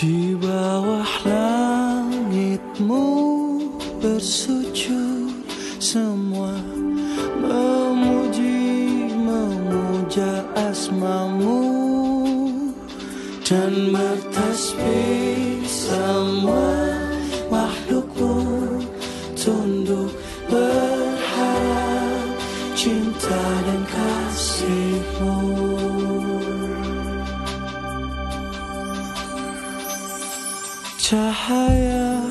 Di bawah langitmu bersujud semua Memuji, memuja asmamu Dan bertasbih semua makhlukmu Tunduk berharap cinta dan kasihmu cahaya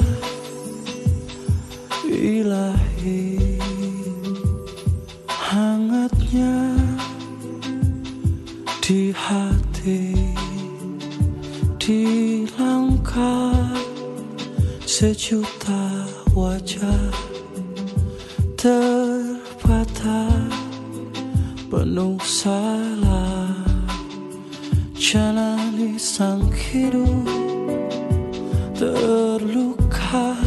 ilahi. Hangatnya di hati di langkah sejuta wajah terpatah penuh salah. Jalani sang hidup terluka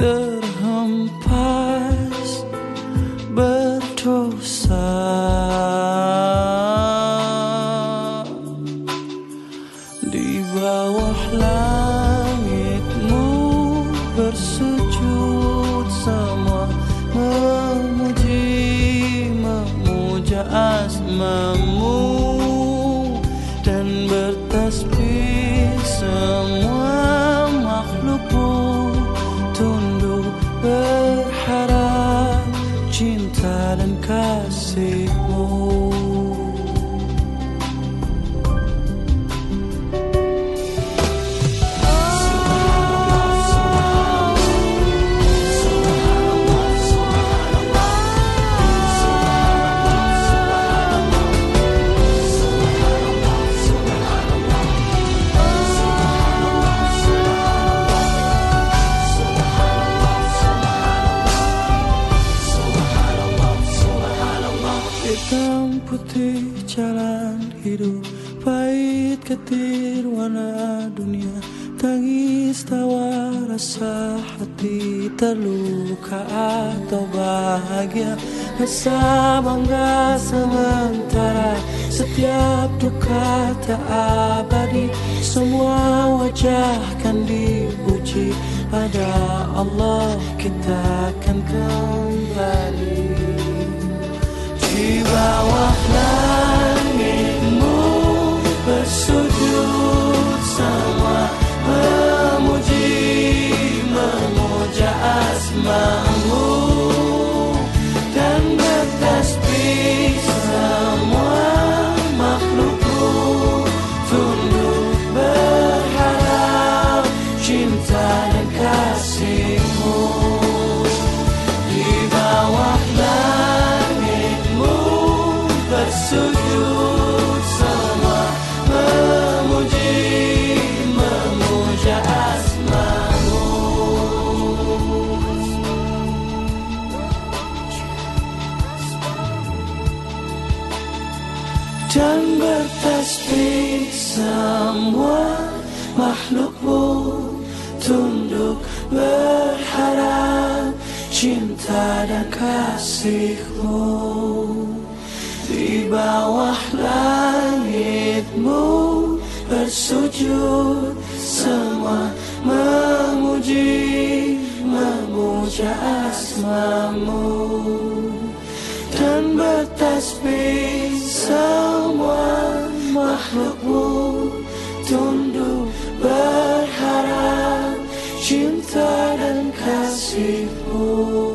terhempas berdosa. Di bawah langitmu bersujud semua memuji memuja asmamu dan bertasbih semua dan jalan hidup Pahit ketir warna dunia. Tangis tawa rasa hati Terluka atau bahagia. Rasa bangga sementara Setiap duka tak abadi. Semua wajah kan dipuji Pada Allah kita akan kembali cinta dan kasihmu di bawah bersujud semua memuji memuja asmamu dan bertasbih dan kasihmu di bawah langitmu bersujud semua memuji memuja asmamu. Dan bertasbih semua makhlukmu tunduk berharap cinta dan kasihmu